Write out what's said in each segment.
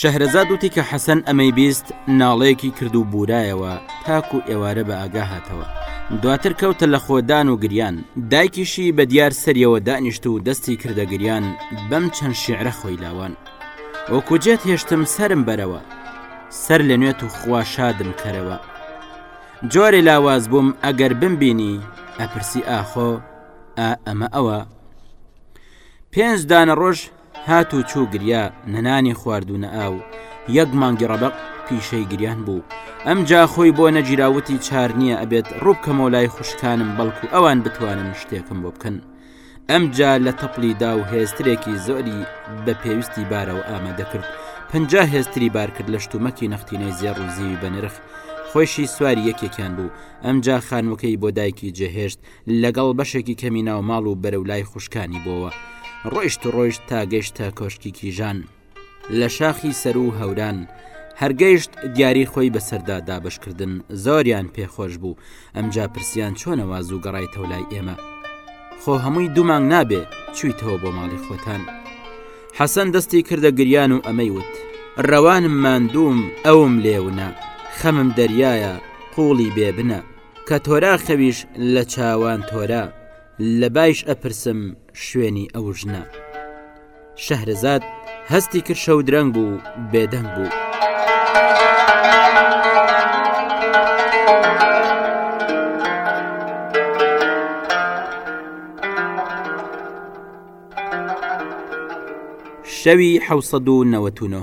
شەهرەزاد وتی کە حەسەن ئەمەی بیست ناڵەیەکی کرد و بورایەوە تاکو و ئێوارە بە ئاگا هاتەوە دواتر کەوتە لە خۆدان و گریان دایکیشی بە دیار سەریەوە دانیشت و دەستی کردە گریان بەم چەند شعرە خۆی لاوان وەکوجێت هێشتم سرم بەرەوە سەر لە نوێت و خوا شادم کەرەوە جۆرێ لاواز بووم ئەگەر بمبینی ئەپرسی ئاخۆ ئا ئەمە ئەوە پێنج دانە ڕۆژ هات و چوو گریا نە نانی خوارد و نە ئاو یەک مانگی ڕەبەق پیشەی گریان بوو ئەمجا خۆی بۆ نەگیرا وتی چار نییە ئەبێت ڕووبکەمەوە لای خوشکانم بەڵکو ئەوان بتوانن شتێکم بۆ بکەن ئەمجا لە تەپڵی دا و هێسترێکی زۆری بە پێویستی بارەوە ئامادە کرد پنجا هێستری بارکرد لە شتومەکی نەختینەی زێڕ و زیوی بەنرخ خۆشی سواری یەکێکیان بوو ئەمجا خانوەکەی بۆ دایکی جێهێشت لەگەڵ بەشێکی کەمی ناوماڵ و بەرەو لای خوشکانی بۆوە ڕۆیشت و ڕۆیشت تا گەشتە کۆشکی کیژان لە شاخی سەر و هەوران هەرگەیشت دیاری خۆی بەسەردا دابشکردن زۆریان پێخۆش بوو ئەمجا پرسیان چۆنە واز و گەڕای تەولای ئێمە خۆ هەمووی دومانگ نابێ چویتەوە بۆ ماڵی خۆتان حەسەن دەستی کردە گریان و ئەمەی وت ڕەوانم ماندووم ئەوم لێونە خەمم دەریایە قوڵی بێبنە کە تۆرا خەویش لە چاوان تۆرا لە بایش ئەپرسم شوێنی ئەو ژنە شەهرزاد هەستی کرد شەو درەنگ بوو بێدەنگ بوو. شەوی حوسەد و نەوەتونۆ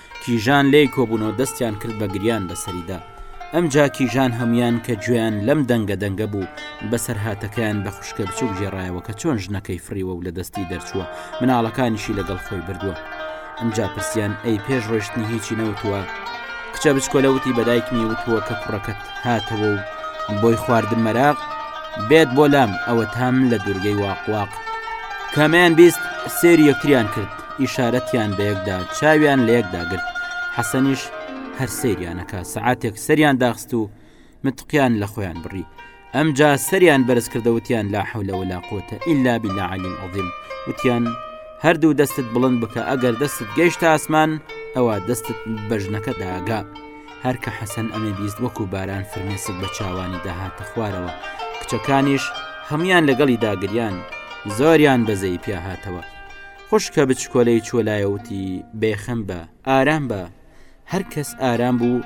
کیژان لێی کۆبوونەوە دەستیان کرد بە گریان بەسەریدا ئەمجا کیژان هەموان کە گوێیان لەم دەنگە دەنگە بوو بەسەرهاتەکەیان بە خوشکە بچوک ژێڕایەوە کە چۆن ژنەکەی فریوە و لە دەستی دەرچووە مناڵەکانیشی لەگەڵ خۆی بردووە ئەمجا پرسیان ئەی پێش ڕۆشتنی هیچی نەوتووە کچە بچکۆلەوتی بەدایک نیوتووە کە کوڕەکەت هاتەوە و بۆی خواردن مەراق بێت بۆ لام ئەوە تام لە دوورگەی واقواق کامیان بیست سێری یەکتریان کرد ئیشارەتیان بەیەکدا چاویان لە یەکدا گرت حەسەنیش هەر سریانەکە سعاتێک سەریان داخست و متقیان لە خۆیان بڕی ئەمجا سەریان بەرز کردەوتیان لا حولەوە لا قوتە ئللا بلا علی عظیم وتیان هەردوو دەستت بڵند بکە ئەگەر دەستت گەیشت ئاسمان ئەوە دەستت بەژنەکە داگا هەرکە حەسەن ئەمە بیست وەکو باران فرمێسک بە چاوانی داهاتە خوارەوە کچەکانیش هەمویان لەگەڵی داگریان زۆریان بەزەی پیاهاتەوە خوشکە بچکۆلەی چوە لایەوتی بێخەم بە ئارام بە هەر کەس ئارام بوو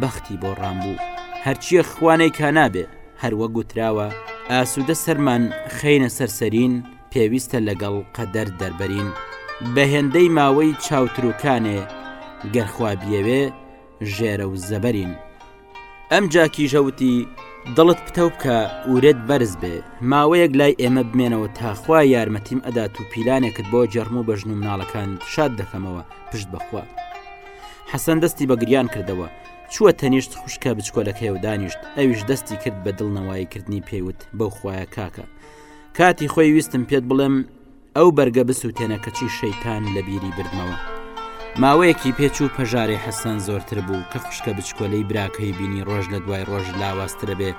بەختی بۆ ڕام بوو هەرچیە خوانەی کا نابێ هەروە گوتراوە ئاسوودە سەرمان خینە سەرسەرین پێویستە لەگەڵ قەدەر دەربەرین بە هێندەی ماوەی چاوتروکانێ گەرخوا بیەوێ ژێرە و زەبەرین ئەم جاکیژە وتی دڵت پتەو بکە ورێت بەرز بێ ماوەیەک لای ئێمە بمێنەوە تاخوا یارمەتیم ئەدات و پیلانێکت بۆ جەرم و بەژن و مناڵەکان شاد دەکەمەوە پشت بەخوا حەسەن دەستی بە گریان کردەوە چووە تەنیشت خوشکە بچکۆلەکەی و دانیشت ئەویش دەستی کرد بە دڵنەوەی کردنی پێیوت بەو خویە کاکە کاتی خۆی ویستم پێت بڵێم ئەو بەرگە بسووتێنە کەچی شەیتان لە بیری بردمەوە ماوەیەکی پێچوو پەژارێ حەسەن زۆرتر بوو کە خوشکە بچکۆلەی براکەی بینی ڕۆژ لە دوای ڕۆژ لاواسترە بێ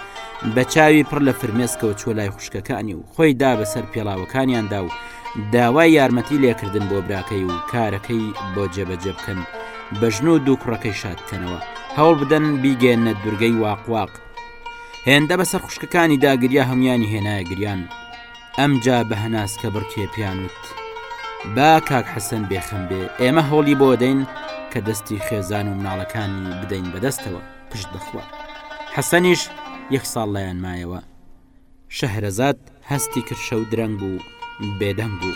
بە چاوی پڕ لە فرمێسکەوە چۆ لای خوشکەکانی و خۆی دا بەسەر پێڵاوەکانیاندا و داوای یارمەتی لێکردن بۆ براکەی و کارەکەی بۆ جێبەجێ بکەن بە ژن و دوو کوڕەکەی شادکەنەوە هەوڵ بدەن بیگەێنە دوورگەی واقواق هێندە بەسەر خوشکەکانی داگریا هەمویانی هێنایە گریان ئەمجا بە هەناسکە بڕکێ پێیان وت، با کاک حەسەن بێخەم بێ، ئێمە هەوڵی بۆ دەین کە دەستی خێزان و مناڵەکانی بدەین بە دەستەوە، پشت بەخوا. حەسەنیش یەک ساڵ لایان مایەوە. شەهرەزاد هەستی کرد شەو درەنگ بوو، بێدەنگ بوو.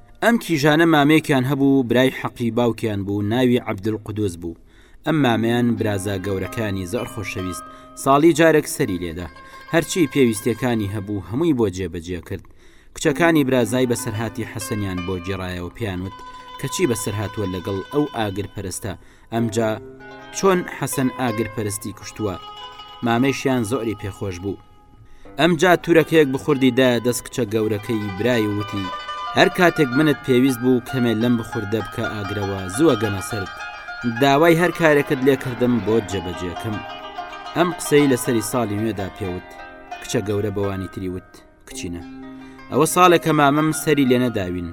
ئەم کیژانە مامێکیان هەبوو برای حەقی باوکیان بوو ناوی عبدل قودوس بوو ئەم مامیان برازا گەورەکانی زۆر خۆشەویست ساڵی جارێک سەری لێدا هەرچی پێویستەکانی هەبوو هەمووی بۆ جێبەجێ کرد کچەکانی برازای بەسەرهاتی حەسەنیان بۆ گێڕایەوە پیانوت کەچی بەسەر هاتووە لەگەڵ ئەو ئاگر پەرستە ئەمجا چۆن حەسەن ئاگر پەرستی کوشتووە مامەشیان زۆری پێخۆش بوو ئەمجا تورەکەیەک بخوردی دا دەست کچە گەورەکەی برای وتی هەر کاتێک منت پێویست بوو کەمێ لەم بخوردە بکە ئاگرەوە زووە گەمە سرد داوای هەر کارێکت لێکردم بۆ جەبەجێکم ئەم قسەی لەسەری ساڵی نوێدا پێوت کچە گەورە بەوانی تری وت کچینە ئەوە ساڵێکە مامم سەری لێنەداوین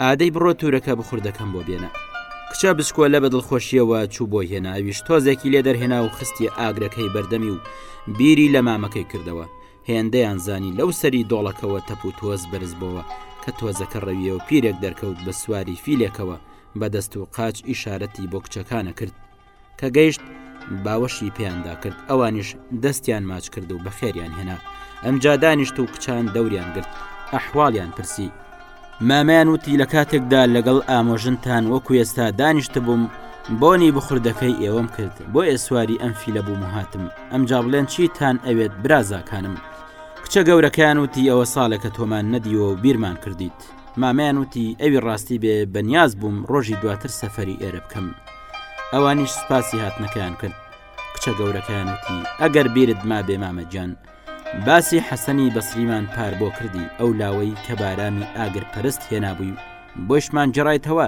ئادەی بڕۆ تورەکە بخوردەکەم بۆ بێنە کچە بچکۆلە بە دڵخۆشیەوە چوو بۆ هێنا ئەویش تۆزێکی لێ دەرهێنا و خستی ئاگرەکەی بەردەمی و بیری لە مامەکەی کردەوە هێندەیان زانی لەو سەری دۆڵەکەوە تەپ و تۆز بەرز بۆوە کە تۆزەکە ڕەویە و پیرێک دەرکەوت بە سواری فیلێکەوە بەدەست و قاچ ئیشارەتی بۆ کچەکانە کرد کە گەیشت باوەشی پێیاندا کرد ئەوانیش دەستیان ماچ کرد و بەخێریان هێنا ئەمجا دانیشت و کچان دەوریان گرت ئەحواڵیان پرسی مامیان وتی لە کاتێکدا لەگەڵ ئامۆژنتان وەکو ئێستا دانیشت بووم بۆنی بخوردەکەی ئێوەم کرد بۆ ئێسواری ئەم فیلە بووم هاتم ئەم جاڵێن چیتان ئەوێت برازاکانم کچە گەورەکەیان وتی ئەوە ساڵێکە تۆمان نەدیوە و بیرمان کردیت مامیان وتی ئەوی ڕاستی بێ بەنیاز بووم ڕۆژی دواتر سەفری ئێرە بکەم. ئەوانیش سوپاسی هاتنەکەیان کرد کچە گەورەکانەتی ئەگەر بیرت ما بێ مامەجان باسی حەسەنی بەسریمان پار بۆ کردی ئەو لاوەی کە بارامی ئاگر پەرست هێنابووی بۆشمان جێڕایتەوە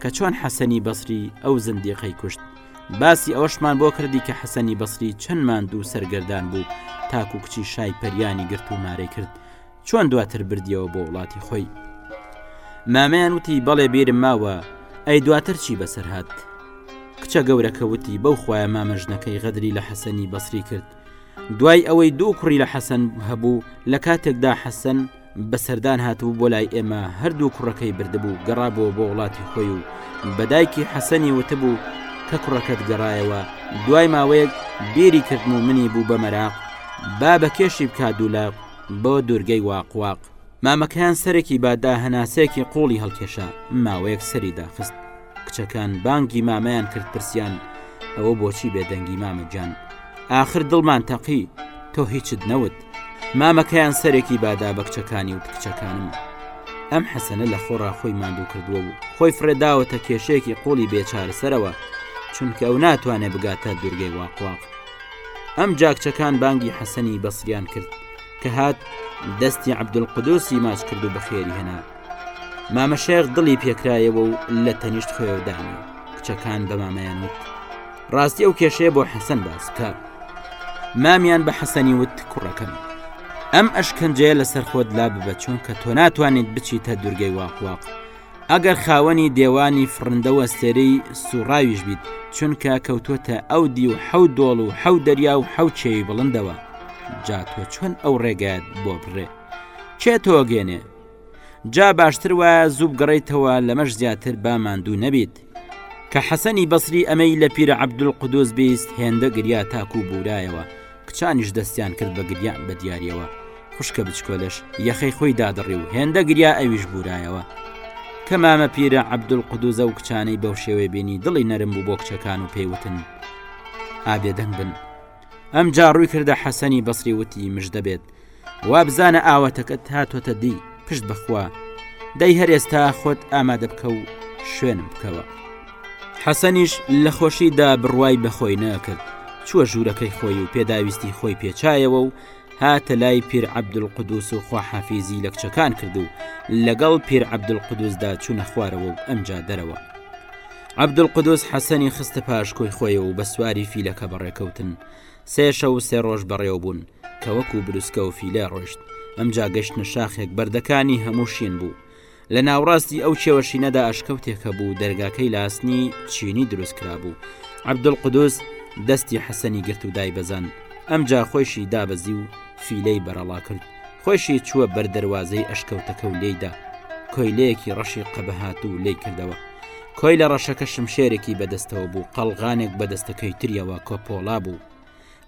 کە چۆن حەسەنی بەسری ئەو زندیقەی کوشت باسی ئەوشمان بۆ کردی کە حەسەنی بەسری چەندمان دوو سەرگەردان بوو تاکو کچی شای پەریانی گرت و مارەی کرد چۆن دواتر بردیەوە بۆ وڵاتی خۆی مامەیان وتی بەڵێ بیرم ماوە ئەی دواتر چی بەسەر هاات کچە گەورەکە وتی بەو خۆە مامە ژنەکەی غەدری لە حەسەنی بەسری کرد دوای ئەوەی دوو کوڕی لە حەسەن هەبوو لە کاتێکدا حەسەن بەسەردان هاتبوو بۆ لای ئێمە هەردوو کوڕەکەی بردبوو گەڕابوو بۆ وڵاتی خۆی و بەدایکی حەسەنی وتبوو کە کوڕەکەت گەڕایەوە دوای ماوەیەک بیری کردن و منی بوو بە مەراق با بە کێشی بکات دوولا بۆ دوورگەی واق واق. مامەکەیان سەرێکی با دا هەناسەیەکی قوڵی هەڵکێشا ماوەیەک سەری داخست کچەکان بانگی مامەیان کرد پرسیان ئەوە بۆچی بێدەنگی مامە جان ئاخر دڵمان تەقی تۆ هیچت نەوت مامەکەیان سەرێکی بادا بە کچەکانی و کچەکانم ئەم حەسەنە لە خۆڕا خۆی ماندوو کردووە و خۆی فرێداوەتە کێشەیەکی قوڵی بێچارەسەرەوە چونکە ئەو ناتوانێت بگاتە دوورگەی واقواق ئەم جاکچەکان بانگی حەسەنی بەسریان کرد کە هات دەستی عبدولقدوسی ماچ کرد و بەخێری هێنا مامەشێخ دڵی پێکرایەوە و لە تەنیشت خۆێودانی کچەکان بە مامەیان وت ڕاستی ئەو کێشەیە بۆ حەسەن باس بکە مامیان بە حەسەنی وت کوڕەکەم ئەم ئەشکەنجەیە لەسەر خۆت لا ببە چونکە تۆ ناتوانیت بچیتە دوورگەی واقواق ئەگەر خاوەنی دێوانی فڕندە و ئەستێرەی سووڕاویش بیت، چونکە کەوتووەتە ئەو دیو و حەوت دۆڵ و حەوت دەریا و حەوت چێوی بڵندەوە، جا تۆ چۆن ئەو ڕێگایەت بۆ بڕێ؟ کێ تۆگەێنێ؟ جا باشتر وایە زوو بگەڕێیتەوە، لەمەش زیاتر با ماندوو نەبیت. کە حەسەنی بەسری ئەمەی لە پیرە عەبدولقودوس بیست هێندە گریا تاکو بورایەوە کچانیش دەستیان کرد بە گریان بە دیاریەوە خوشکە بچکۆلەش یەخەی خۆی دادڕی و هێندە گریا ئەویش بورایەوە کە مامە پیرە عەبدولقودوزە و کچانەی بەو شێوەی بینی دڵی نەرم بوو بۆ کچەکان و پێیوتن ئابێ دەنگ بن ئەمجا ڕووی کردە حەسەنی بەسری وتی مش دەبێت وابزانە ئاواتەکەت هاتۆتە دی پشت بخوا دەی هەر ئێستا خۆت ئامادە بکە و شوێنم بکەوە حەسەنیش لە خۆشیدا بڕوای بەخۆی ناکرد چووە ژوورەکەی خۆی و پێداویستی خۆی پێچایەوە و هاتە لای پیر عبدول قدوس و خواحافیزی لە کچەکان کرد و لەگەڵ پیر عبدول قدوسدا چوونە خوارەوە و ئەمجا دەرەوە عەبدولقودوس حەسەنی خستە پاشکۆی خۆی و بە سواری فیلەکە بەڕێکەوتن سێ شەو و سێ ڕۆژ بەڕێوە بوون کە وەکو بروسکە و فیلە ڕۆشت ئەمجا گەشتە شاخێک بەردەکانی هەموو شین بوو لە ناوڕاستی ئەو کێوەشینەدا ئەشکەوتێکە بوو دەرگاکەی لاسنی چینی دروست کرا بوو عەبدولقودوس دەستی حەسەنی گرت و دای بەزان ئەمجا خۆشی دابەزی و فیلەی بەرەڵا کرد خۆیشی چووە بەر دەروازەی ئەشکەوتەکە و لێیدا کۆیلەیەکی ڕەشی قەبەهات و لی کردەوە کۆی لە ڕەشەکە شمشێرێکی بەدەستەوە بوو قەلغانێک بە دەستەکەی تریەوە کۆپۆلا بوو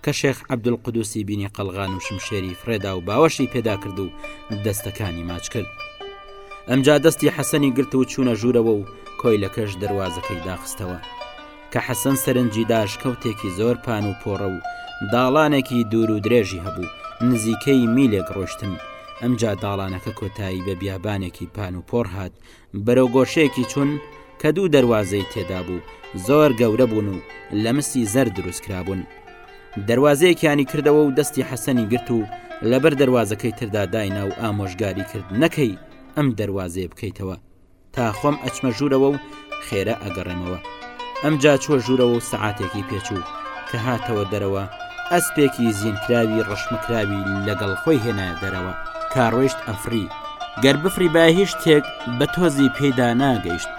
کە شێخ عبدول قودوسی بینی قەلغان و شمشێری فرێدا و باوەشی پێدا کرد و دەستەکانی ماچ کرد ئەمجا دەستی حەسەنی گرت و چوونە ژوورەوە و کۆیلەکەش دەواازەکەی داخستەوە کە حەسەن سەرنجی داش کەوتێکی زۆر پان و پۆڕە و داڵانێکی دوور و درێژی هەبوو نزیکەی میلێک ڕۆشتن ئەمجا داڵانەکە کۆتایی بە بیابانێکی پان و پۆڕ هات بەرەو گۆشەیەکی چون کە دوو دەواازەی تێدا بوو زۆر گەورە بوون و لە مسی زەر دروست کرابوون دەواازەیەکیانی کردەوە و دەستی حەسەنی گرت و لەبەر دەواازەکەی تردا داینا و ئامۆژگاری کرد نەکەی ئەم دەواازەیە بکەیتەوە تا خۆم ئەچمە ژوورەوە و خێرا ئەگەڕێمەوە ئەمجا چوە ژوورەوە و سەعاتێکی پێچوو کە هاتەوە دەرەوە ئەسپێکی زیینکراوی ڕەشمکراوی لەگەڵ خۆی هێنایە دەرەوە کاڕۆیشت ئەفری گەر بفری با هیچ شتێک بە تۆزی پێدا ناگەیشت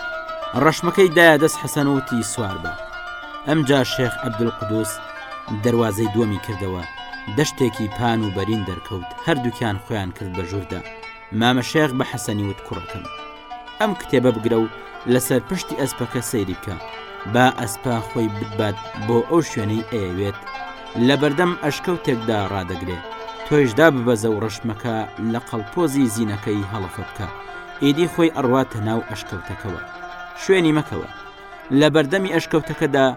ڕەشمەکەی دایە دەست حەسەنوتی سوار بە ئەم جا شێخ عبدول قودوس دەواازەی دووەمی کردەوە دەشتێکی پان و بەرین دەرکەوت هەردووکیان خۆیان کرد بە ژووردا مامە شێخ بە حەسەنی وت کوڕەکەم ئەم کتێبە بگرە و لەسەر پشتی ئەسپەکە سەیریکە با ئەسپا خۆی ببات بۆ ئەو شوێنەی ئەیەوێت لە بەردەم ئەشکەوتێکدا ڕدەگرێت تۆیشدا ببەزە و ڕشمەکە لە قەڵپۆزی زینەکەی هەڵەفە بکە ئیدی خۆی ئەڕواتە ناو ئەشکەوتەکەەوە شوێنی مەکەوە لە بەردەمی ئەشکەوتەکەدا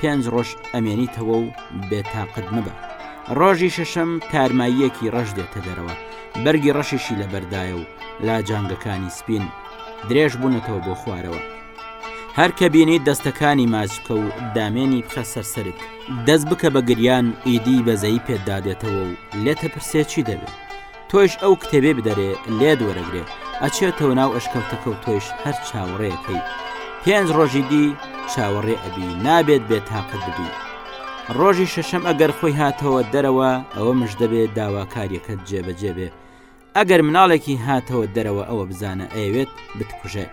پێنج ڕۆژ ئەمێنیتەوە و بێتاقت مەبە ڕۆژی شەشەم تارماییەکی ڕەش دێتە دەرەوە بەرگی ڕەشیشی لە بەردایە و لا جانگەکانی سپین درێژ بوونەتەوە بۆ خوارەوە هەر کە بینی دەستەکانی ماچکە و دامێنی بخە سەرسرت دەست بکە بە گریان ئیدی بەزەی پێدادێتەوە و لێتە پرسێ چی دەبێت تۆش ئەو کتێبێ بدەرێ لێ دوەرەگرێ ئەچێتەوە ناو ئەشکەوتەکە و تۆش هەر چاوەڕێەکەی پێنج ڕۆژی دی چاوەڕێ ئەبی نابێت بێت تاقت ببی ڕۆژی شەشەم ئەگەر خۆی هاتەوە دەرەوە ئەوە مش دەبێت داواکاریەکەت جێبەجێبێ ئەگەر مناڵێکی هاتەوە دەرەوە ئەوە بزانە ئەوێت بتکوژێت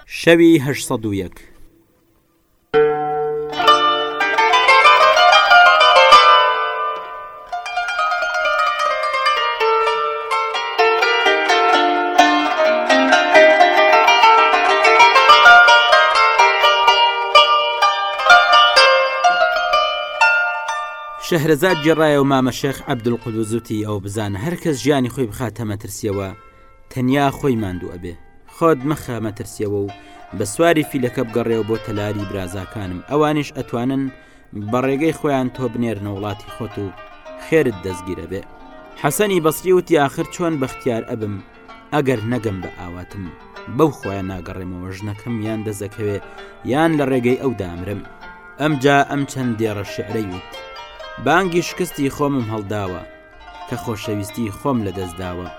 شەوی هەشت سەد و یەک. شەهرەزاد گێڕایەوە مامە شێخ عەبدولقدووس وتی ئەو بزانە هەر کەس ژیانی خۆی بخاتە مەترسیەوە تەنیا خۆی ماندوو ئەبێ خۆت مەخە مەترسیەوە و بە سواری فیلەکە بگەڕێەوە بۆ تەلاری برازاکانم ئەوانیش ئەتوانن بە ڕێگەی خۆیان تۆ بنێرنە وڵاتی خۆت و خێرت دەستگیرە بێ حەسەنی بەسری وتی آخر چۆن بەختیار ئەبم ئەگەر نەگەم بە ئاواتم بەو خۆیان ناگەڕێمەوە ژنەکەم یان دەزەکەوێ یان لە ڕێگەی ئەو دامرم ئەمجا ئەم چەند دێڕە شعرەی وت بانگی شکستی خۆمم هەڵداوە کە خۆشەویستی خۆم لە دەست داوە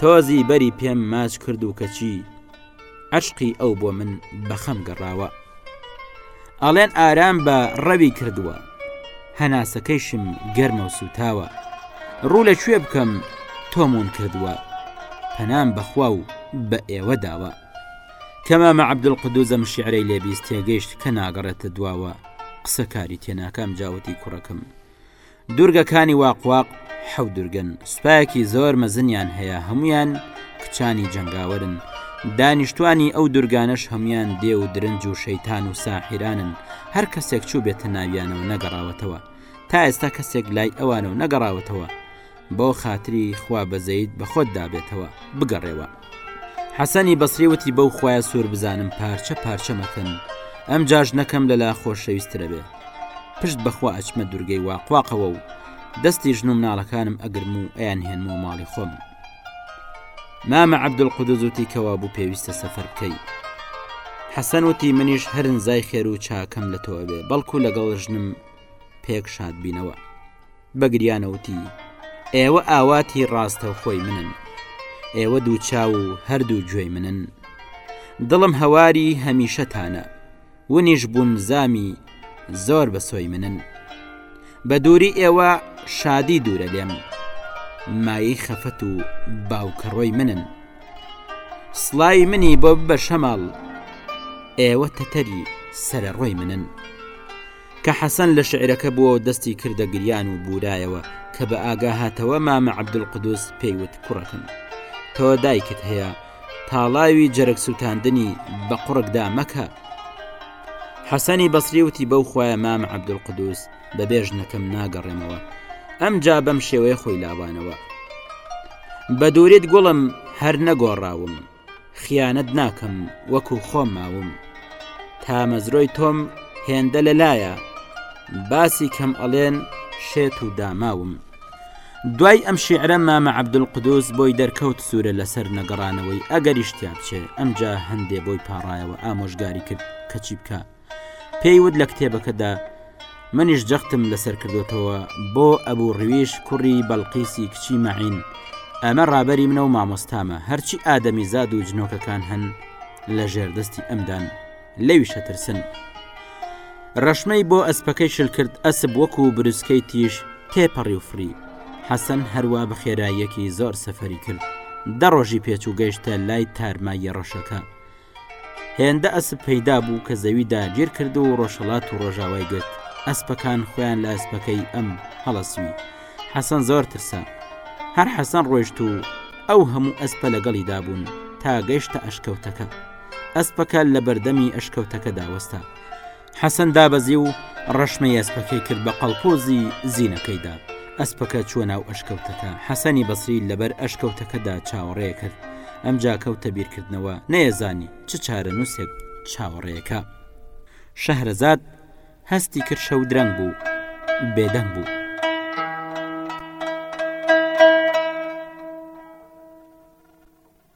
تۆزی بەری پێم ماچ کرد و کەچی عشقی ئەو بۆ من بەخەم گەڕاوە ئەڵێن ئارام بە ڕەوی کردووە هەناسەکەیشم گەرمە و سوتاوە ڕوو لە کوێ بکەم تۆمون کردووە پەنام بەخوا و بە ئێوە داوە کەمە مە عبدولقدوزەم شعرەی لێبیست تێگەشت کە ناگەڕێتە دواوە قسەکاری تێناکەم جاوتی کوڕەکەم دوورگەکانی واقواق حەوت دوورگەن، سوپایەکی زۆر مەزنیان هەیە، هەموویان کچانی جەنگاوەرن، دانیشتووانی ئەو دوورگانەش هەموویان دێو و درنج و شەیتان و ساحیرانن، هەر کەسێک چووبێتە ناویانەوە نەگەڕاوەتەوە، تا ئێستا کەسێک لای ئەوانەوە نەگەڕاوەتەوە، بۆ خاتری خوا بەزەیت بە خۆت دابێتەوە بگەڕێوە حەسەنی بەسری وتی بەو خۆیان سوور بزانم پارچە پارچە مەکەن ئەم جاش نەکەم لەلا خۆشەویسترە بێ پشت بەخوا ئەچمە دورگەی واقواقەوە و دەستی ژن و مناڵەکانم ئەگرم و ئەیان هێنمەوە ماڵی خۆم مامە عبدول قودزوتی کەوا بوو پێویستە سەفەر بکەی حەسەن وتی منیش هەرن زای خێر و چاکەم لە تۆ ئەوێ بەڵکو لەگەڵ ژنم پێک شاد بینەوە بە گریانەوتی ئێوە ئاواتی ڕاستەوخۆی منن ئێوە دوو چاو و هەردوو گوێی منن دڵم هەواری هەمیشەتانە ونیش بوون زامی زۆر بە سۆی منن بە دووری ئێوە شادی دوورە لێم مایی خەفەت و باوکەڕۆی منن سڵاوی منی بۆ بە شەماڵ ئێوە تەتەری سەرەڕۆی منن. کە حەسەن لە شعرەکە بووەوە دەستی کردە گریان و بورایەوە کە بە ئاگا هاتەوە مامە عەبدولقدوس پێی وت کوڕەکەم تەوە دایکت هەیە تاڵاوی جەرگ سووتاندنی بە قوڕکدا مەکە حەسەنی بەسری وتی بەو خۆیان مامە عەبدولقدوس بە بێژنەکەم ناگەڕێمەوە ئەم جا بەم شێوەیە خۆی لاوانەوە بە دوورێت گوڵم هەر نەگۆڕاوم خیانەت ناکەم وەکو خۆم ماوم تامەزرۆی تۆم هێندە لە لایە باسی کەم ئەڵێن شێت و داماوم دوای ئەم شیعرە مامە عبدول قدوس بۆی دەرکەوت سوورە لەسەر نەگەڕانەوەی ئەگەریشتیا بچێ ئەمجا هەندێ بۆی پاڕایەوە ئامۆژگاری کرد کەچی بکە پێی وت لە کتێبەکەدا منیش جەختم لەسەر کردوتەوە بۆ ئەبوو ڕویش کوڕی بەڵقیسی کچی مەعین ئەمە ڕابەری منە و مامۆستامە هەرچی ئادەمی زاد و جنۆکەکان هەن لە ژێردەستی ئەمدان لەویشە ترسن ڕەشمەی بۆ ئەسپەکەی شل کرد ئەسب وەکو و بروسکەی تیش تێپەڕی و فری حەسەن هەروە بە خێراییەکی زۆر سەفەری کرد دە ڕۆژی پێچوو گەیشتە لای تارماییە ڕەشەکە هێندە ئەسپ پەیدا بوو کە زەوی داگیر کرد و ڕۆژهڵات و ڕۆژاوای گرت ئەسپەکان خۆیان لە ئەسپەکەی ئەم هەڵەسوی حەسەن زۆر ترسا هەر حەسەن ڕۆیشت و ئەو هەموو ئەسپە لەگەڵی دابوون تا گەیشتە ئەشکەوتەکە ئەسپەکە لە بەردەمی ئەشکەوتەکە داوەستا حەسەن دابەزی و ڕەشمەی ئەسپەکەی کرد بە قەڵپۆزی زینەکەیدا ئەسپەکە چوە ناو ئەشکەوتەکە حەسەنی بەسری لەبەر ئەشکەوتەکەدا چاوەڕێ کرد ئەم جاکەوتە بیرکردنەوە نەیەزانی چ چارە نووسێک چاوەڕێەکە شەهرەزاد هەستی کرد شەو درەنگ بوو بێدەنگ بوو.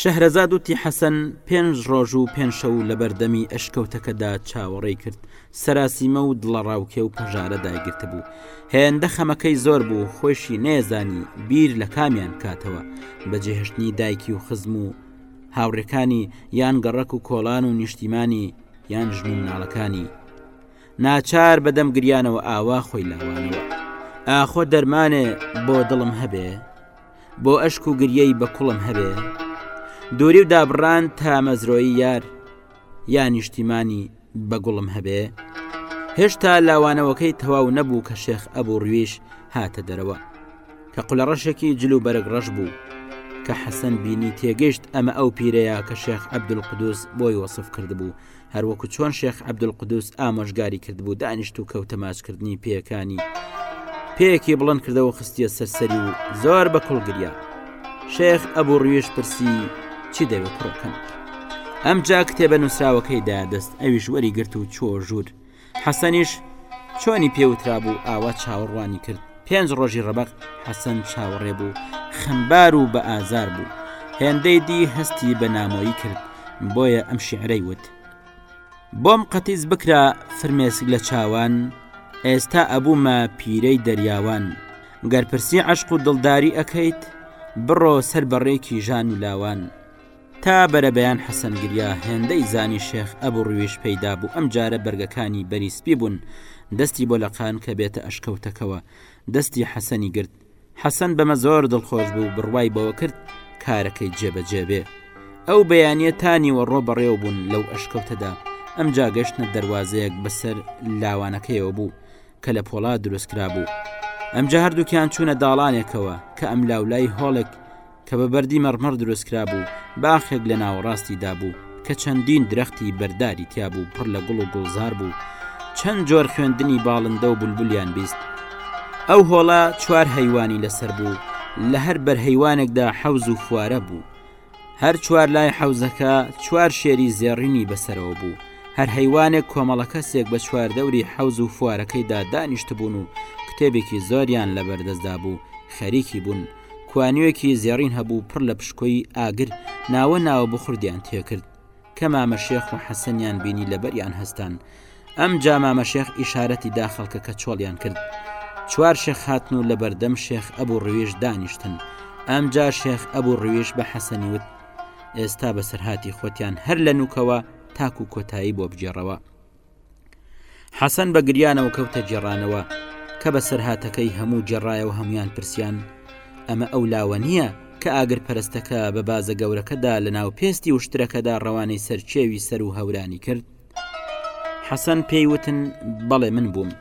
شەهرەزاد وتی حەسەن پێنج ڕۆژ و پێنج شەو لە بەردەمی ئەشکەوتەکەدا چاوەڕێی کرد سەراسیمە و دڵەڕاوکێ و پەژارە داگرت بوو هێندە خەمەکەی زۆر بوو خۆشی نێزانی بیر لە کامیان کاتەوە بەجێهشتنی دایکی و خزم و هاوڕەکانی یان گەڕەک و کۆڵان و نیشتیمانی یان ژن و مناڵەکانی ناچار بەدەم گریانەوە ئاوا خۆی لاوانەوە ئاخۆ دەرمانێ بۆ دڵم هەبێ بۆ ئەشک و گریەی بە کوڵم هەبێ دووری و دابڕان تامەزرۆی یار یا نیشتیمانی بە گوڵم هەبێ هێشتا لاوانەوەکەی تەواو نەبوو کە شێخ ئەبوو ڕویش هاتە دەرەوە کە قلەڕەشێکی جل و بەرگ ڕەش بوو کە حەسەن بینی تێگەشت ئەمە ئەو پیرەیە کە شێخ عبدول قدوس بۆی وەصف کردبوو هەروەکو چۆن شێخ عبدول قدوس ئامۆژگاری کردبوو دانیشت و کەوتە ماچکردنی پێەکانی پێکی بڵند کردەوە خستیە سەرسەری و زۆر بە کوڵگریا شێخ ئەبوو ڕویش پرسی چی دەوێت پڕۆکەم ئەمجا کتێبە نووسراوەکەی دا دەست ئەویش وەری گرت و چۆ ژوور حەسەنیش چۆنی پێ وترابوو ئاوا چاوەڕوانی کرد پێنج ڕۆژی ڕەبق حەسەن چاوەڕێ بوو خەمبار و بە ئازار بوو هێندەی دی هەستی بە نامۆیی کرد بۆیە ئەم شعرەی وت بۆم قەتیز بکرا فرمێسک لە چاوان ئێستا ئەبوومە پیرەی دەریاوان گەر پرسی عشق و دڵداری ئەەکەیت بڕۆ سەر بەڕێکی ژان و لاوان تا بەرەبەیان حەسەن گریا هێندەی زانی شێخ ئەبوڕویش پەیدا بوو ئەم جارە بەرگەکانی بەری سپی بوون دەستی بۆ لەقان کە بێتە ئەشکەوتەکەوە دەستی حەسەنی گرت حەسەن بەمە زۆر دڵخۆش بوو بڕوای بەوە کرد کارەکەی جێبەجێ بێ ئەو بەیانە تانی وە ڕۆ بەڕێوە بوون لەو ئەشکەوتەدا ئەم جاگەشتە دەواازەیەک بەسەر لاوانەکەیەوە بوو کە لە پۆڵا دروستکرا بوو ئەمجا هەردووکیان چوونە داڵانێکەوە کە ئەم لاولای هۆڵێک کە بە بەردی مەڕمەڕ دروست کرابوو، باخێک لە ناوەڕاستی دابوو، کە چەندین درەختی بەرداری تیا بوو، پڕ لە گوڵ و گوڵزار بوو، چەند جۆر خوێندنی باڵندە و بولبولیان بیست. ئەو هۆڵە چوار هەیوانی لەسەر بوو، لە هەر بەرهەیوانێکدا حەوز و فوارە بوو. هەر چوار لای حەوزەکە چوار شێری زێڕینی بەسەرەوە بوو. هەر هەیوانێک کۆمەڵە کەسێک بە چواردەوری حەوز و فوارەکەیدا دانیشتبوون و کتێبێکی زۆریان لەبەردەستدا بوو، خەریکی بوون، کوانوێکی زێڕین هەبوو پڕ لە پشکۆی ئاگر ناوە ناوە بخوردیان تێکرد کە مامە شێخ و حەسەنیان بینی لەبەریان هەستان ئەم جا مامە شێخ ئیشارەتی دا خەڵکە کە چۆڵیان کرد چوار شێخ هاتن و لە بەردەم شێخ ئەبوو ڕویش دانیشتن ئەم جا شێخ ئەبوو ڕویش بە حەسەنی وت ئێستا بەسەرهاتی خۆتیان هەر لە نوکەوە تاکو کۆتایی بۆ بگێڕەوە حەسەن بە گریانەوە کەوتە جێڕانەوە کە بە سەرهاتەکەی هەموو جێڕایەوە هەمویان پرسیان ئەمە ئەو لاوە نییە کە ئاگر پەرستەکە بە بازە گەورەکەدا لە ناو پێستی وشترەکەدا ڕەوانەی سەرچێوی سەر و هەورانی کرد حەسەن پێی وتن بەڵێ من بووم.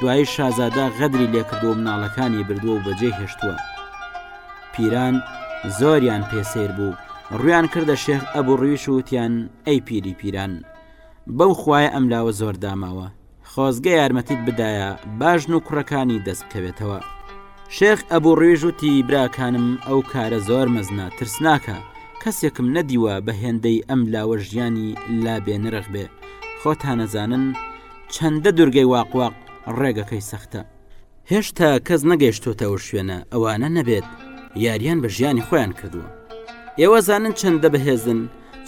دوایی شازادە غەدری لێکردو مناڵەکانی بردووە و بەجێ هێشتووە پیران زۆریان پێسیر بوو ڕویان کردە شێخ ئەبوو ڕویش وتیان ئەی پیری پیران بەو خوای ئەم لاوە زۆر داماوە خۆزگە یارمەتیت بدایە باژن و کوڕەکانی دەست بکەوێتەوە شێخ ئەبوو ڕوێژ و تی براکانم ئەو کارە زۆر مەزنا ترسناکە کەسێکم نەدیوە بە هێندەی ئەم لاوە ژیانی لابێ نرخ بێ خۆتانەزانن چەندە دورگەی واقواق ڕێگەکەی سەختە هێشتا کەس نەگەیشتۆتەوە شوێنە ئەوانە نەبێت یاریان بە ژیانی خۆیان کردووە ئێوە زانن چەندە بەهێزن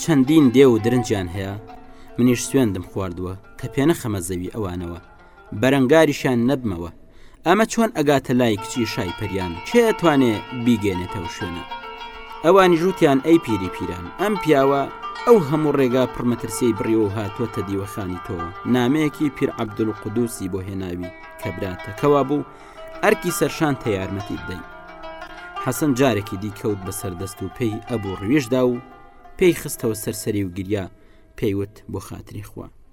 چەندین دێ و درنجیان هەیە منیش سوێندم خواردووە کە پێنەخەمە زەوی ئەوانەوە بەرەنگاریشان نەبمەوە ئەمە چۆن ئەگاتە لای کچی شای پەریان چێ توانێ بیگەێنێتەوە شوێنە ئەوانی ژووتیان ئەی پیری پیران ئەم پیاوە ئەو هەموو ڕێگا پڕمەترسی بڕی و هاتووەتە دیوەخانی تۆ نامەیەکی پیر عبدول قودوسی بۆ هێناوی کە براتەکەوا بوو ئەرکی سەرشان تە یارمەتی بدەین حەسەن جارێکی دیکەوت بەسەر دەست و پێی ئەبوو ڕویشدا و پێی خستەوە سەرسەری و گریا پێیوت بۆ خاتری خوا